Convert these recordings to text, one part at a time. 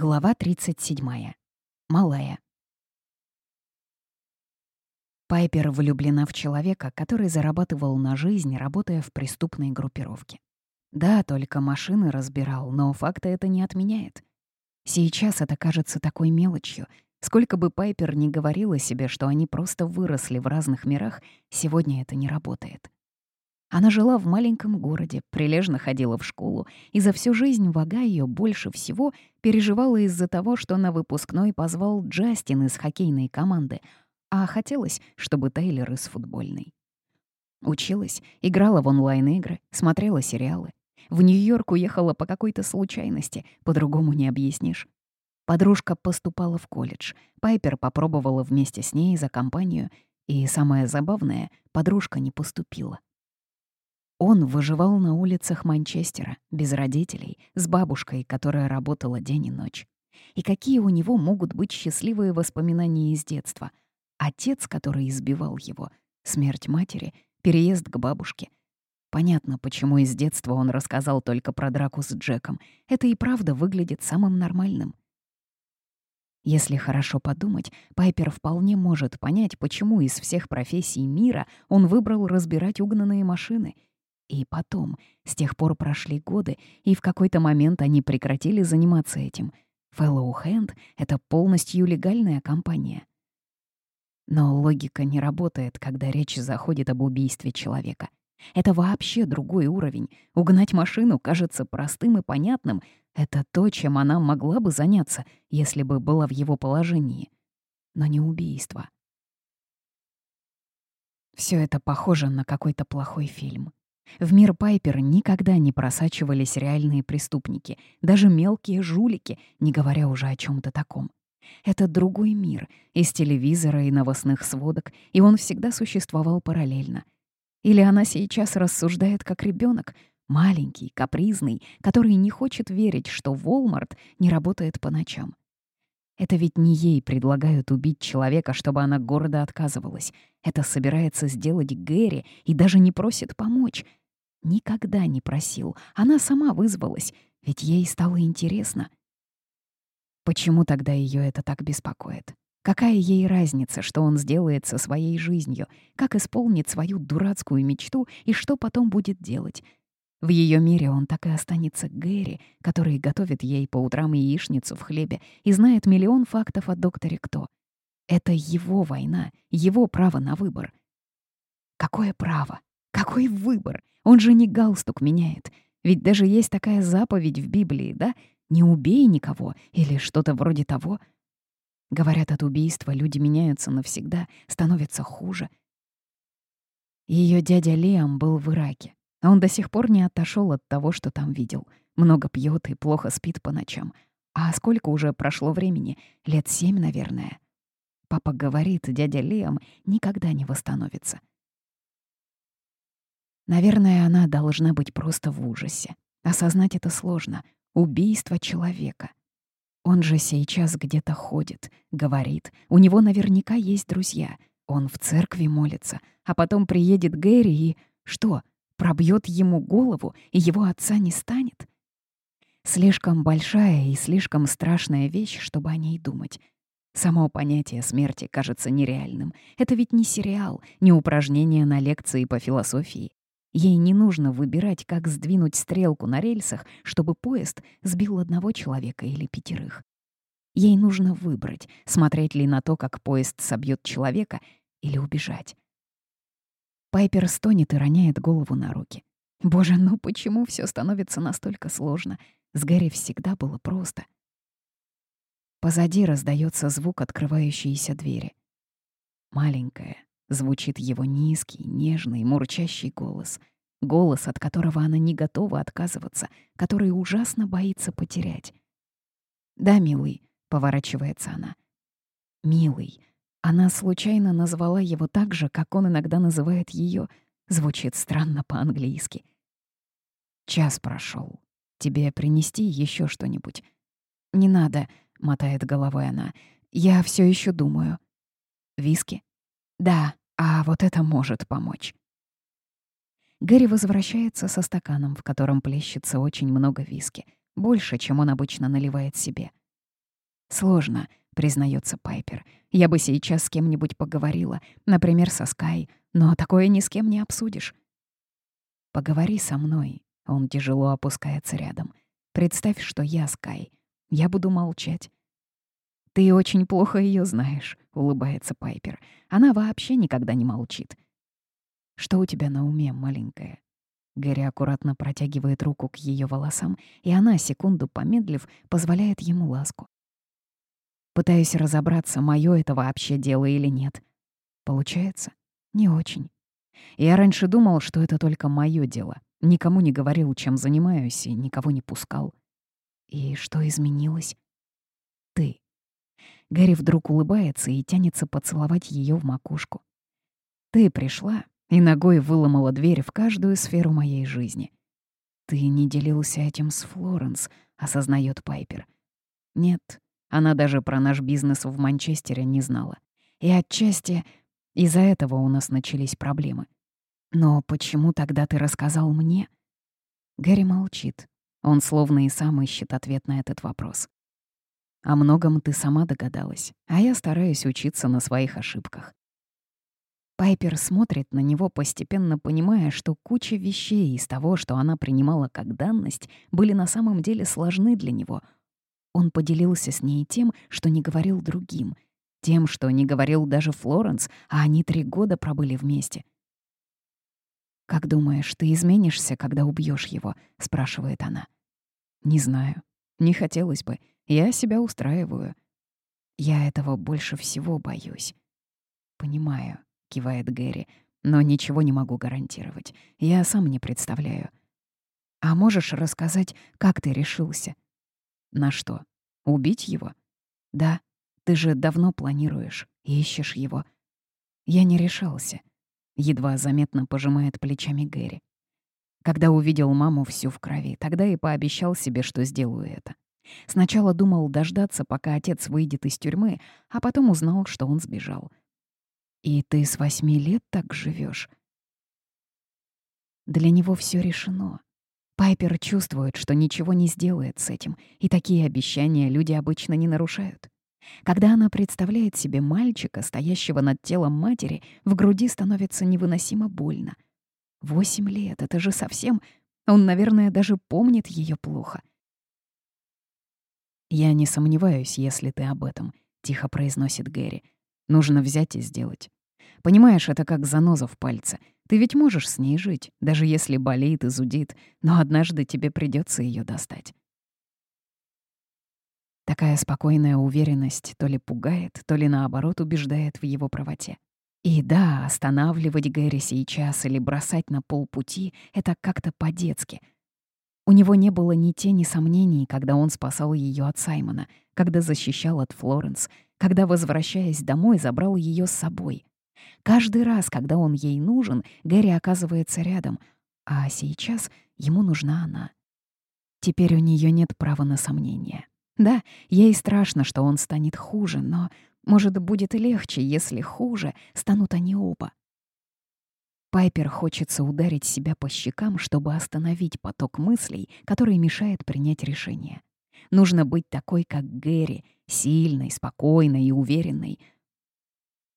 Глава 37. Малая. Пайпер влюблена в человека, который зарабатывал на жизнь, работая в преступной группировке. Да, только машины разбирал, но факта это не отменяет. Сейчас это кажется такой мелочью. Сколько бы Пайпер ни говорила себе, что они просто выросли в разных мирах, сегодня это не работает. Она жила в маленьком городе, прилежно ходила в школу, и за всю жизнь вага ее больше всего переживала из-за того, что на выпускной позвал Джастин из хоккейной команды, а хотелось, чтобы Тейлор из футбольной. Училась, играла в онлайн-игры, смотрела сериалы. В Нью-Йорк уехала по какой-то случайности, по-другому не объяснишь. Подружка поступала в колледж. Пайпер попробовала вместе с ней за компанию, и самое забавное — подружка не поступила. Он выживал на улицах Манчестера, без родителей, с бабушкой, которая работала день и ночь. И какие у него могут быть счастливые воспоминания из детства? Отец, который избивал его, смерть матери, переезд к бабушке. Понятно, почему из детства он рассказал только про драку с Джеком. Это и правда выглядит самым нормальным. Если хорошо подумать, Пайпер вполне может понять, почему из всех профессий мира он выбрал разбирать угнанные машины — и потом, с тех пор прошли годы, и в какой-то момент они прекратили заниматься этим. Fellow Hand — это полностью легальная компания. Но логика не работает, когда речь заходит об убийстве человека. Это вообще другой уровень. Угнать машину кажется простым и понятным. Это то, чем она могла бы заняться, если бы была в его положении. Но не убийство. Все это похоже на какой-то плохой фильм. В мир Пайпер никогда не просачивались реальные преступники, даже мелкие жулики, не говоря уже о чем то таком. Это другой мир, из телевизора и новостных сводок, и он всегда существовал параллельно. Или она сейчас рассуждает как ребенок, маленький, капризный, который не хочет верить, что Волмарт не работает по ночам. Это ведь не ей предлагают убить человека, чтобы она гордо отказывалась. Это собирается сделать Гэри и даже не просит помочь. Никогда не просил. Она сама вызвалась, ведь ей стало интересно. Почему тогда ее это так беспокоит? Какая ей разница, что он сделает со своей жизнью, как исполнит свою дурацкую мечту и что потом будет делать? В ее мире он так и останется Гэри, который готовит ей по утрам яичницу в хлебе и знает миллион фактов о докторе Кто. Это его война, его право на выбор. Какое право? Какой выбор? Он же не галстук меняет. Ведь даже есть такая заповедь в Библии, да? Не убей никого или что-то вроде того. Говорят, от убийства люди меняются навсегда, становятся хуже. Ее дядя Лиам был в Ираке. Он до сих пор не отошел от того, что там видел. Много пьет и плохо спит по ночам. А сколько уже прошло времени? Лет семь, наверное. Папа говорит, дядя Лиам никогда не восстановится. Наверное, она должна быть просто в ужасе. Осознать это сложно. Убийство человека. Он же сейчас где-то ходит, говорит. У него наверняка есть друзья. Он в церкви молится. А потом приедет Гэри и... Что? пробьет ему голову, и его отца не станет? Слишком большая и слишком страшная вещь, чтобы о ней думать. Само понятие смерти кажется нереальным. Это ведь не сериал, не упражнение на лекции по философии. Ей не нужно выбирать, как сдвинуть стрелку на рельсах, чтобы поезд сбил одного человека или пятерых. Ей нужно выбрать, смотреть ли на то, как поезд собьет человека, или убежать. Пайпер стонет и роняет голову на руки. Боже, ну почему все становится настолько сложно? С Гэри всегда было просто. Позади раздается звук открывающейся двери. Маленькая, звучит его низкий, нежный, мурчащий голос. Голос, от которого она не готова отказываться, который ужасно боится потерять. «Да, милый», — поворачивается она. «Милый», она случайно назвала его так же, как он иногда называет ее. Звучит странно по-английски. Час прошел. Тебе принести еще что-нибудь? Не надо, мотает головой она. Я все еще думаю. Виски? Да, а вот это может помочь. Гэри возвращается со стаканом, в котором плещется очень много виски. Больше, чем он обычно наливает себе. «Сложно», — признается Пайпер. «Я бы сейчас с кем-нибудь поговорила, например, со Скай, но такое ни с кем не обсудишь». «Поговори со мной», — он тяжело опускается рядом. «Представь, что я Скай. Я буду молчать». «Ты очень плохо ее знаешь», — улыбается Пайпер. «Она вообще никогда не молчит». «Что у тебя на уме, маленькая?» Гэри аккуратно протягивает руку к ее волосам, и она, секунду помедлив, позволяет ему ласку. Пытаюсь разобраться, мое это вообще дело или нет. Получается? Не очень. Я раньше думал, что это только мое дело. Никому не говорил, чем занимаюсь, и никого не пускал. И что изменилось? Ты. Гэри вдруг улыбается и тянется поцеловать ее в макушку. Ты пришла и ногой выломала дверь в каждую сферу моей жизни. «Ты не делился этим с Флоренс», — осознает Пайпер. «Нет, она даже про наш бизнес в Манчестере не знала. И отчасти из-за этого у нас начались проблемы. Но почему тогда ты рассказал мне?» Гэри молчит. Он словно и сам ищет ответ на этот вопрос. «О многом ты сама догадалась, а я стараюсь учиться на своих ошибках. Пайпер смотрит на него, постепенно понимая, что куча вещей из того, что она принимала как данность, были на самом деле сложны для него. Он поделился с ней тем, что не говорил другим, тем, что не говорил даже Флоренс, а они три года пробыли вместе. «Как думаешь, ты изменишься, когда убьешь его?» — спрашивает она. «Не знаю. Не хотелось бы. Я себя устраиваю. Я этого больше всего боюсь. Понимаю. — кивает Гэри. «Но ничего не могу гарантировать. Я сам не представляю. А можешь рассказать, как ты решился?» «На что? Убить его?» «Да. Ты же давно планируешь, ищешь его». «Я не решался», — едва заметно пожимает плечами Гэри. Когда увидел маму всю в крови, тогда и пообещал себе, что сделаю это. Сначала думал дождаться, пока отец выйдет из тюрьмы, а потом узнал, что он сбежал. И ты с восьми лет так живешь. Для него все решено. Пайпер чувствует, что ничего не сделает с этим, и такие обещания люди обычно не нарушают. Когда она представляет себе мальчика, стоящего над телом матери, в груди становится невыносимо больно. Восемь лет — это же совсем... Он, наверное, даже помнит ее плохо. «Я не сомневаюсь, если ты об этом», — тихо произносит Гэри. Нужно взять и сделать. Понимаешь, это как заноза в пальце. Ты ведь можешь с ней жить, даже если болеет и зудит, но однажды тебе придется ее достать. Такая спокойная уверенность то ли пугает, то ли наоборот убеждает в его правоте. И да, останавливать Гэри сейчас или бросать на полпути — это как-то по-детски. У него не было ни тени сомнений, когда он спасал ее от Саймона, когда защищал от Флоренс — когда, возвращаясь домой, забрал ее с собой. Каждый раз, когда он ей нужен, Гэри оказывается рядом, а сейчас ему нужна она. Теперь у нее нет права на сомнения. Да, ей страшно, что он станет хуже, но, может, будет легче, если хуже станут они оба. Пайпер хочется ударить себя по щекам, чтобы остановить поток мыслей, который мешает принять решение. Нужно быть такой, как Гэри, сильной, спокойной и уверенной.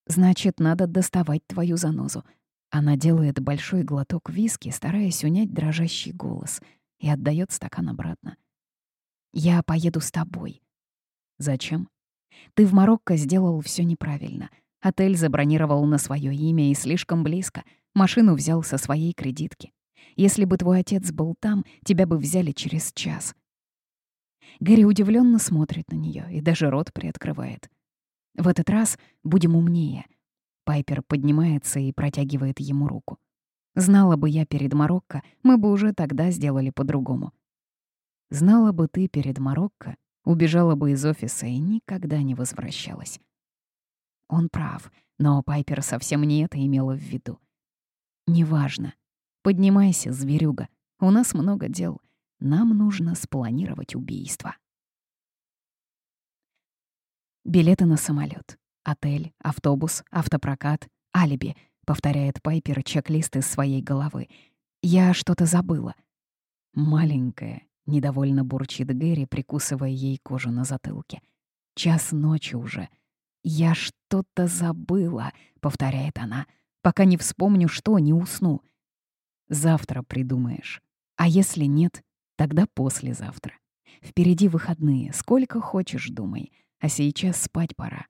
Значит, надо доставать твою занозу. Она делает большой глоток виски, стараясь унять дрожащий голос, и отдает стакан обратно. «Я поеду с тобой». «Зачем?» «Ты в Марокко сделал все неправильно. Отель забронировал на свое имя и слишком близко. Машину взял со своей кредитки. Если бы твой отец был там, тебя бы взяли через час. Гэри удивленно смотрит на нее и даже рот приоткрывает. В этот раз будем умнее. Пайпер поднимается и протягивает ему руку. Знала бы я перед Марокко, мы бы уже тогда сделали по-другому. Знала бы ты перед Марокко, убежала бы из офиса и никогда не возвращалась. Он прав, но Пайпер совсем не это имела в виду. «Неважно. Поднимайся, зверюга. У нас много дел. Нам нужно спланировать убийство. Билеты на самолет, отель, автобус, автопрокат, алиби, повторяет Пайпер чек-лист из своей головы. Я что-то забыла. Маленькая, недовольно бурчит Гэри, прикусывая ей кожу на затылке. Час ночи уже. «Я что-то забыла», — повторяет она. «Пока не вспомню, что, не усну». «Завтра придумаешь. А если нет, тогда послезавтра. Впереди выходные, сколько хочешь думай, а сейчас спать пора».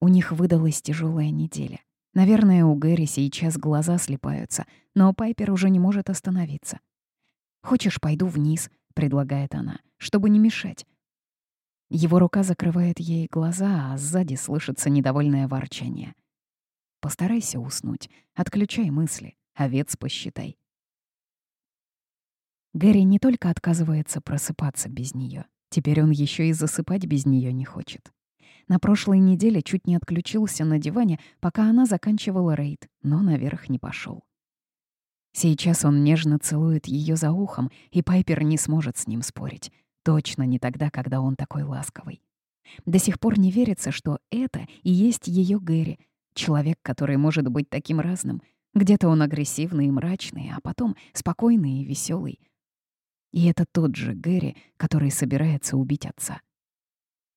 У них выдалась тяжелая неделя. Наверное, у Гэри сейчас глаза слепаются, но Пайпер уже не может остановиться. «Хочешь, пойду вниз?» — предлагает она, чтобы не мешать. Его рука закрывает ей глаза, а сзади слышится недовольное ворчание. «Постарайся уснуть, отключай мысли, овец посчитай». Гэри не только отказывается просыпаться без нее, теперь он еще и засыпать без нее не хочет. На прошлой неделе чуть не отключился на диване, пока она заканчивала рейд, но наверх не пошел. Сейчас он нежно целует ее за ухом, и Пайпер не сможет с ним спорить. Точно не тогда, когда он такой ласковый. До сих пор не верится, что это и есть ее Гэри, человек, который может быть таким разным. Где-то он агрессивный и мрачный, а потом спокойный и веселый. И это тот же Гэри, который собирается убить отца.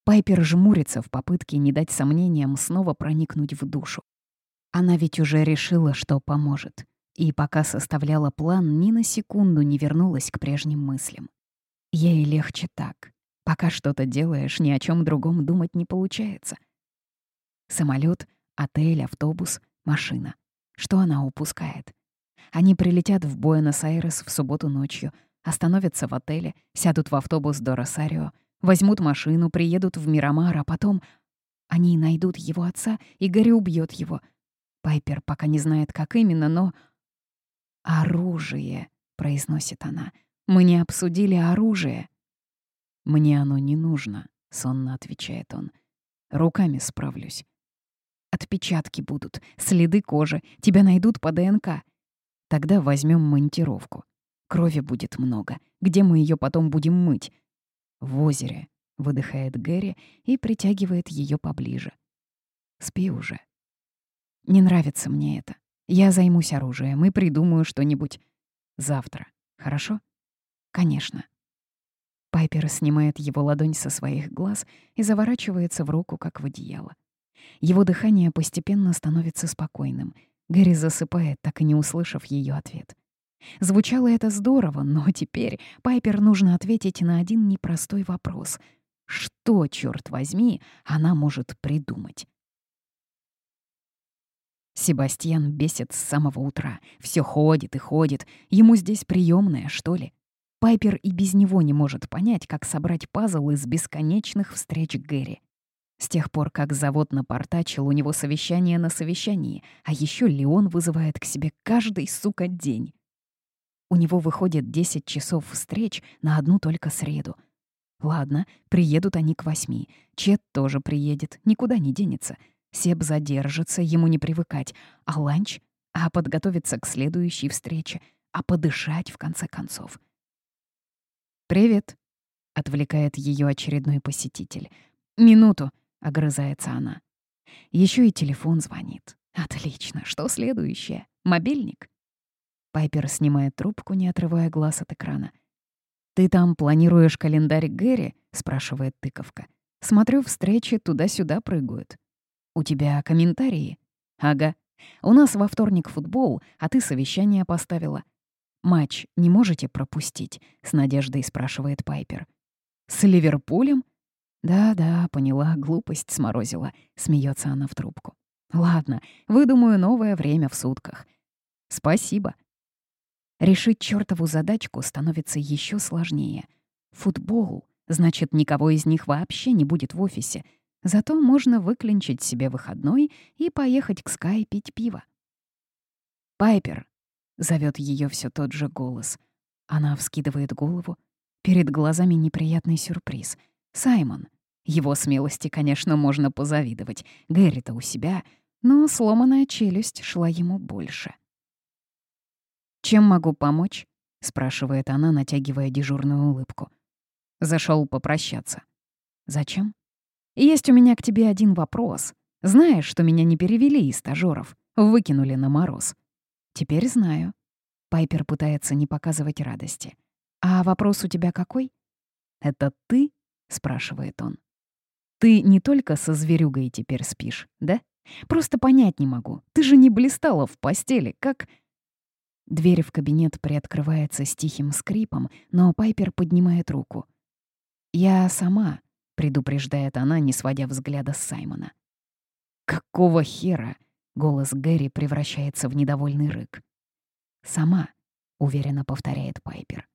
Пайпер жмурится в попытке не дать сомнениям снова проникнуть в душу. Она ведь уже решила, что поможет. И пока составляла план, ни на секунду не вернулась к прежним мыслям. Ей легче так. Пока что-то делаешь, ни о чем другом думать не получается. Самолет, отель, автобус, машина. Что она упускает? Они прилетят в Буэнос-Айрес в субботу ночью, остановятся в отеле, сядут в автобус до Росарио, возьмут машину, приедут в Мирамар, а потом они найдут его отца, и Гарри убьет его. Пайпер пока не знает, как именно, но... «Оружие», — произносит она, — мы не обсудили оружие». «Мне оно не нужно», — сонно отвечает он. «Руками справлюсь». «Отпечатки будут, следы кожи, тебя найдут по ДНК. Тогда возьмем монтировку. Крови будет много. Где мы ее потом будем мыть?» «В озере», — выдыхает Гэри и притягивает ее поближе. «Спи уже». «Не нравится мне это. Я займусь оружием и придумаю что-нибудь завтра. Хорошо?» «Конечно». Пайпер снимает его ладонь со своих глаз и заворачивается в руку, как в одеяло. Его дыхание постепенно становится спокойным. Гэри засыпает, так и не услышав ее ответ. Звучало это здорово, но теперь Пайпер нужно ответить на один непростой вопрос. Что, черт возьми, она может придумать? Себастьян бесит с самого утра. Все ходит и ходит. Ему здесь приемная, что ли? Пайпер и без него не может понять, как собрать пазл из бесконечных встреч Гэри. С тех пор, как завод напортачил, у него совещание на совещании, а еще Леон вызывает к себе каждый, сука, день. У него выходит 10 часов встреч на одну только среду. Ладно, приедут они к восьми. Чет тоже приедет, никуда не денется. Себ задержится, ему не привыкать. А ланч? А подготовиться к следующей встрече? А подышать, в конце концов? «Привет», — отвлекает ее очередной посетитель. «Минуту», — огрызается она. Еще и телефон звонит. «Отлично. Что следующее? Мобильник?» Пайпер снимает трубку, не отрывая глаз от экрана. «Ты там планируешь календарь Гэри?» — спрашивает тыковка. «Смотрю, встречи туда-сюда прыгают. У тебя комментарии?» «Ага. У нас во вторник футбол, а ты совещание поставила. «Матч не можете пропустить?» — с надеждой спрашивает Пайпер. «С Ливерпулем?» «Да-да, поняла, глупость сморозила», — смеется она в трубку. «Ладно, выдумаю новое время в сутках». «Спасибо». Решить чертову задачку становится еще сложнее. Футбол, значит, никого из них вообще не будет в офисе. Зато можно выклинчить себе выходной и поехать к Скай пить пиво. «Пайпер, Зовет ее все тот же голос. Она вскидывает голову. Перед глазами неприятный сюрприз. Саймон. Его смелости, конечно, можно позавидовать. Гэри-то у себя, но сломанная челюсть шла ему больше. «Чем могу помочь?» — спрашивает она, натягивая дежурную улыбку. Зашел попрощаться. «Зачем?» «Есть у меня к тебе один вопрос. Знаешь, что меня не перевели из стажеров, выкинули на мороз?» «Теперь знаю». Пайпер пытается не показывать радости. «А вопрос у тебя какой?» «Это ты?» — спрашивает он. Ты не только со зверюгой теперь спишь, да? Просто понять не могу. Ты же не блистала в постели, как...» Дверь в кабинет приоткрывается с тихим скрипом, но Пайпер поднимает руку. «Я сама», — предупреждает она, не сводя взгляда с Саймона. «Какого хера?» — голос Гэри превращается в недовольный рык. «Сама», — уверенно повторяет Пайпер.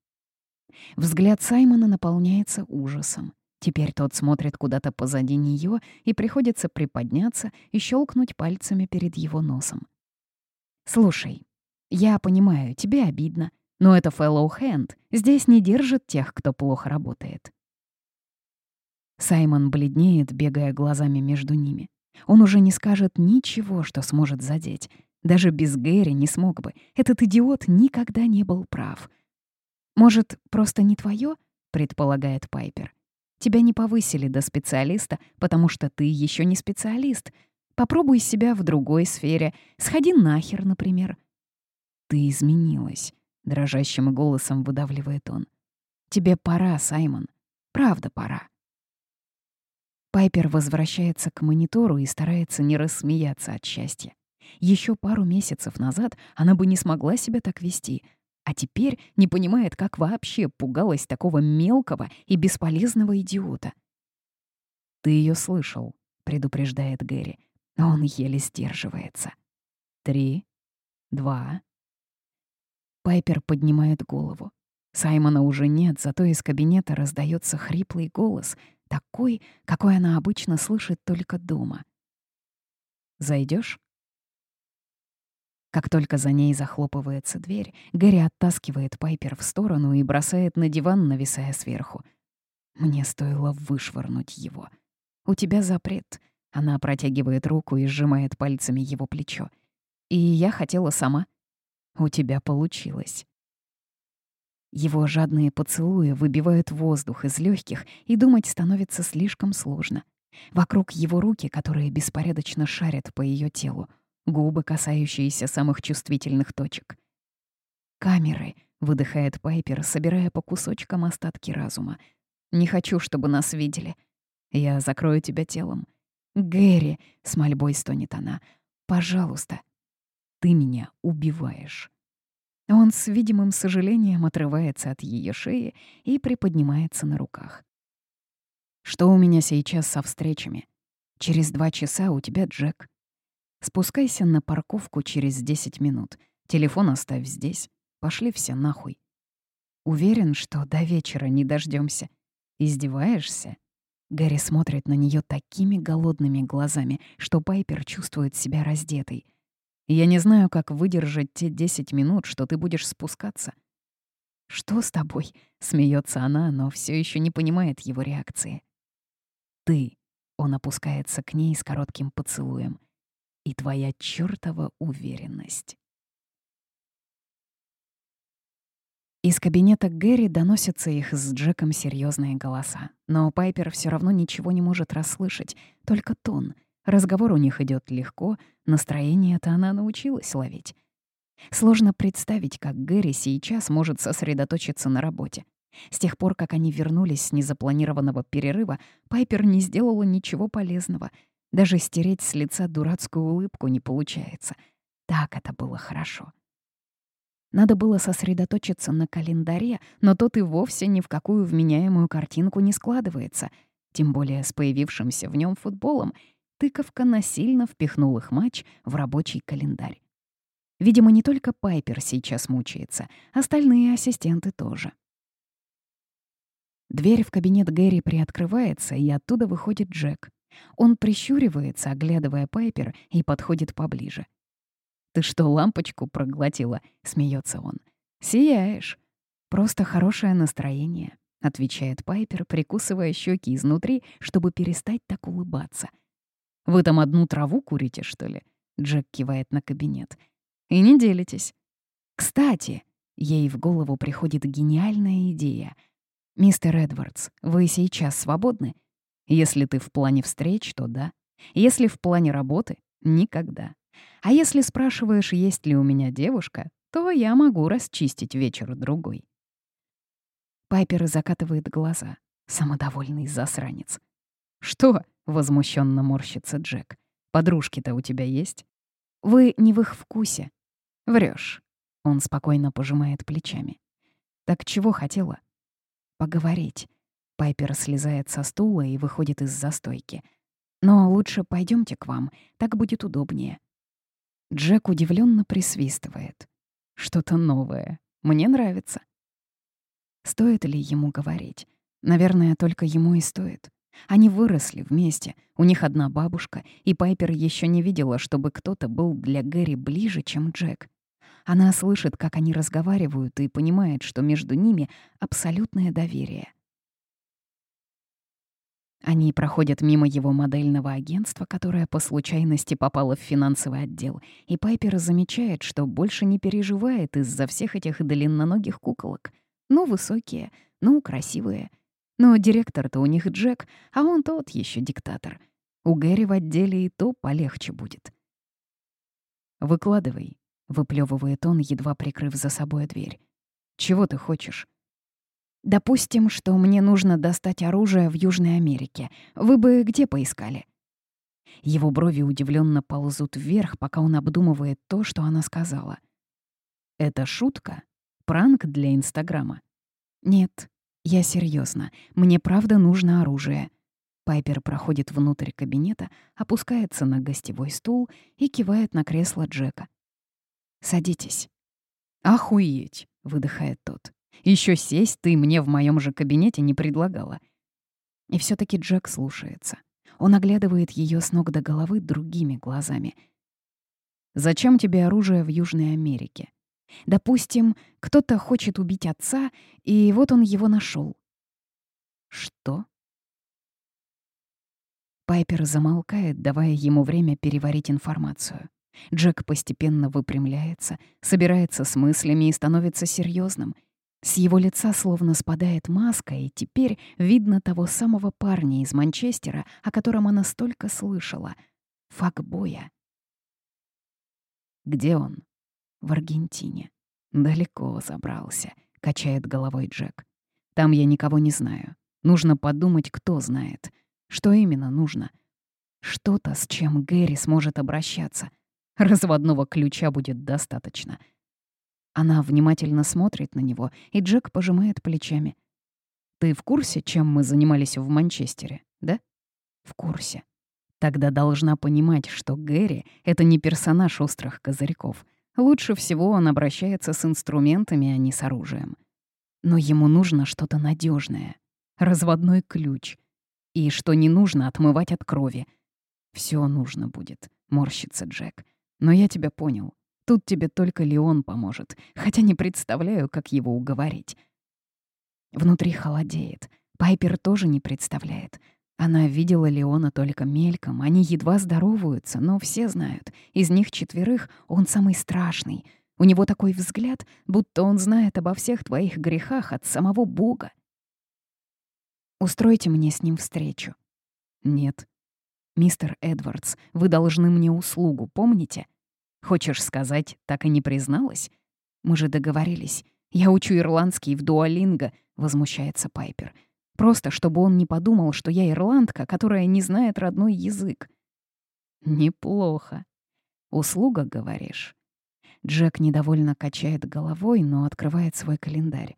Взгляд Саймона наполняется ужасом. Теперь тот смотрит куда-то позади нее, и приходится приподняться и щелкнуть пальцами перед его носом. «Слушай, я понимаю, тебе обидно, но это fellow hand. Здесь не держит тех, кто плохо работает». Саймон бледнеет, бегая глазами между ними. Он уже не скажет ничего, что сможет задеть. Даже без Гэри не смог бы. Этот идиот никогда не был прав. «Может, просто не твое? предполагает Пайпер. «Тебя не повысили до специалиста, потому что ты еще не специалист. Попробуй себя в другой сфере. Сходи нахер, например». «Ты изменилась», — дрожащим голосом выдавливает он. «Тебе пора, Саймон. Правда пора». Пайпер возвращается к монитору и старается не рассмеяться от счастья. Еще пару месяцев назад она бы не смогла себя так вести, а теперь не понимает, как вообще пугалась такого мелкого и бесполезного идиота. «Ты ее слышал», — предупреждает Гэри, он еле сдерживается. «Три, два...» Пайпер поднимает голову. Саймона уже нет, зато из кабинета раздается хриплый голос, такой, какой она обычно слышит только дома. Зайдешь? Как только за ней захлопывается дверь, Гэри оттаскивает Пайпер в сторону и бросает на диван, нависая сверху. Мне стоило вышвырнуть его. «У тебя запрет». Она протягивает руку и сжимает пальцами его плечо. «И я хотела сама». «У тебя получилось». Его жадные поцелуи выбивают воздух из легких, и думать становится слишком сложно. Вокруг его руки, которые беспорядочно шарят по ее телу — губы, касающиеся самых чувствительных точек. «Камеры», — выдыхает Пайпер, собирая по кусочкам остатки разума. «Не хочу, чтобы нас видели. Я закрою тебя телом». «Гэри», — с мольбой стонет она, — «пожалуйста». «Ты меня убиваешь». Он с видимым сожалением отрывается от ее шеи и приподнимается на руках. «Что у меня сейчас со встречами? Через два часа у тебя Джек. Спускайся на парковку через 10 минут. Телефон оставь здесь. Пошли все нахуй. Уверен, что до вечера не дождемся. Издеваешься? Гарри смотрит на нее такими голодными глазами, что Пайпер чувствует себя раздетой. Я не знаю, как выдержать те 10 минут, что ты будешь спускаться. Что с тобой? Смеется она, но все еще не понимает его реакции. Ты. Он опускается к ней с коротким поцелуем и твоя чёртова уверенность. Из кабинета Гэри доносятся их с Джеком серьезные голоса, но Пайпер все равно ничего не может расслышать, только тон. Разговор у них идет легко, настроение-то она научилась ловить. Сложно представить, как Гэри сейчас может сосредоточиться на работе. С тех пор, как они вернулись с незапланированного перерыва, Пайпер не сделала ничего полезного — даже стереть с лица дурацкую улыбку не получается. Так это было хорошо. Надо было сосредоточиться на календаре, но тот и вовсе ни в какую вменяемую картинку не складывается. Тем более с появившимся в нем футболом тыковка насильно впихнул их матч в рабочий календарь. Видимо, не только Пайпер сейчас мучается, остальные ассистенты тоже. Дверь в кабинет Гэри приоткрывается, и оттуда выходит Джек. Он прищуривается, оглядывая Пайпер, и подходит поближе. «Ты что, лампочку проглотила?» — смеется он. «Сияешь. Просто хорошее настроение», — отвечает Пайпер, прикусывая щеки изнутри, чтобы перестать так улыбаться. «Вы там одну траву курите, что ли?» — Джек кивает на кабинет. «И не делитесь. Кстати, ей в голову приходит гениальная идея. «Мистер Эдвардс, вы сейчас свободны?» Если ты в плане встреч, то да. Если в плане работы — никогда. А если спрашиваешь, есть ли у меня девушка, то я могу расчистить вечер-другой. Пайпер закатывает глаза. Самодовольный засранец. «Что?» — возмущенно морщится Джек. «Подружки-то у тебя есть?» «Вы не в их вкусе». Врешь. Он спокойно пожимает плечами. «Так чего хотела?» «Поговорить». Пайпер слезает со стула и выходит из застойки. «Но лучше пойдемте к вам, так будет удобнее». Джек удивленно присвистывает. «Что-то новое. Мне нравится». Стоит ли ему говорить? Наверное, только ему и стоит. Они выросли вместе, у них одна бабушка, и Пайпер еще не видела, чтобы кто-то был для Гэри ближе, чем Джек. Она слышит, как они разговаривают, и понимает, что между ними абсолютное доверие. Они проходят мимо его модельного агентства, которое по случайности попало в финансовый отдел, и Пайпер замечает, что больше не переживает из-за всех этих длинноногих куколок. Ну, высокие, ну, красивые — но директор-то у них Джек, а он тот еще диктатор. У Гэри в отделе и то полегче будет. «Выкладывай», — выплевывает он, едва прикрыв за собой дверь. «Чего ты хочешь?» «Допустим, что мне нужно достать оружие в Южной Америке. Вы бы где поискали?» Его брови удивленно ползут вверх, пока он обдумывает то, что она сказала. «Это шутка? Пранк для Инстаграма?» «Нет, я серьезно. Мне правда нужно оружие. Пайпер проходит внутрь кабинета, опускается на гостевой стул и кивает на кресло Джека. «Садитесь». «Охуеть!» — выдыхает тот. Еще сесть ты мне в моем же кабинете не предлагала». И все таки Джек слушается. Он оглядывает ее с ног до головы другими глазами. «Зачем тебе оружие в Южной Америке? Допустим, кто-то хочет убить отца, и вот он его нашел. Что? Пайпер замолкает, давая ему время переварить информацию. Джек постепенно выпрямляется, собирается с мыслями и становится серьезным. С его лица словно спадает маска, и теперь видно того самого парня из Манчестера, о котором она столько слышала. Факбоя. Где он? в Аргентине. Далеко забрался, качает головой Джек. Там я никого не знаю. Нужно подумать, кто знает. Что именно нужно? Что-то, с чем Гэри сможет обращаться. Разводного ключа будет достаточно. Она внимательно смотрит на него, и Джек пожимает плечами. «Ты в курсе, чем мы занимались в Манчестере, да?» «В курсе», Тогда должна понимать, что Гэри — это не персонаж острых козырьков. Лучше всего он обращается с инструментами, а не с оружием. Но ему нужно что-то надежное, разводной ключ. И что не нужно отмывать от крови. Все нужно будет, морщится Джек. Но я тебя понял. Тут тебе только Леон поможет, хотя не представляю, как его уговорить. Внутри холодеет. Пайпер тоже не представляет. Она видела Леона только мельком, они едва здороваются, но все знают, из них четверых он самый страшный. У него такой взгляд, будто он знает обо всех твоих грехах от самого Бога. Устройте мне с ним встречу. Нет. Мистер Эдвардс, вы должны мне услугу, помните? Хочешь сказать, так и не призналась? Мы же договорились. Я учу ирландский в дуалинго, возмущается Пайпер. Просто чтобы он не подумал, что я ирландка, которая не знает родной язык. Неплохо. Услуга, говоришь? Джек недовольно качает головой, но открывает свой календарь.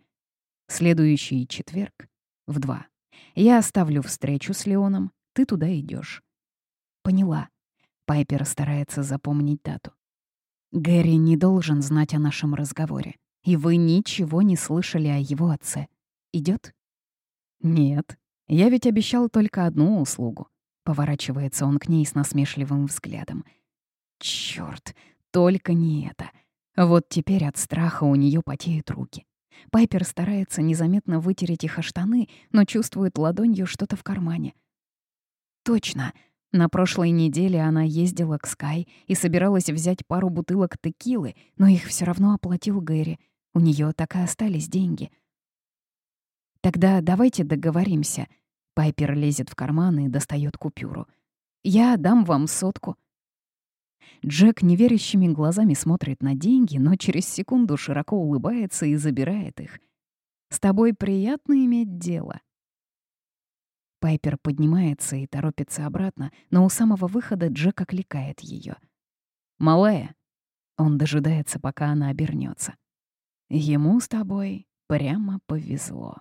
Следующий четверг в два. Я оставлю встречу с Леоном, ты туда идешь. Поняла. Пайпер старается запомнить дату. Гэри не должен знать о нашем разговоре, и вы ничего не слышали о его отце. Идет? «Нет, я ведь обещал только одну услугу». Поворачивается он к ней с насмешливым взглядом. Чёрт, только не это. Вот теперь от страха у нее потеют руки. Пайпер старается незаметно вытереть их о штаны, но чувствует ладонью что-то в кармане. Точно. На прошлой неделе она ездила к Скай и собиралась взять пару бутылок текилы, но их все равно оплатил Гэри. У нее так и остались деньги — Тогда давайте договоримся. Пайпер лезет в карман и достает купюру. Я дам вам сотку. Джек неверящими глазами смотрит на деньги, но через секунду широко улыбается и забирает их. «С тобой приятно иметь дело». Пайпер поднимается и торопится обратно, но у самого выхода Джек окликает ее. «Малая!» Он дожидается, пока она обернется. Ему с тобой прямо повезло.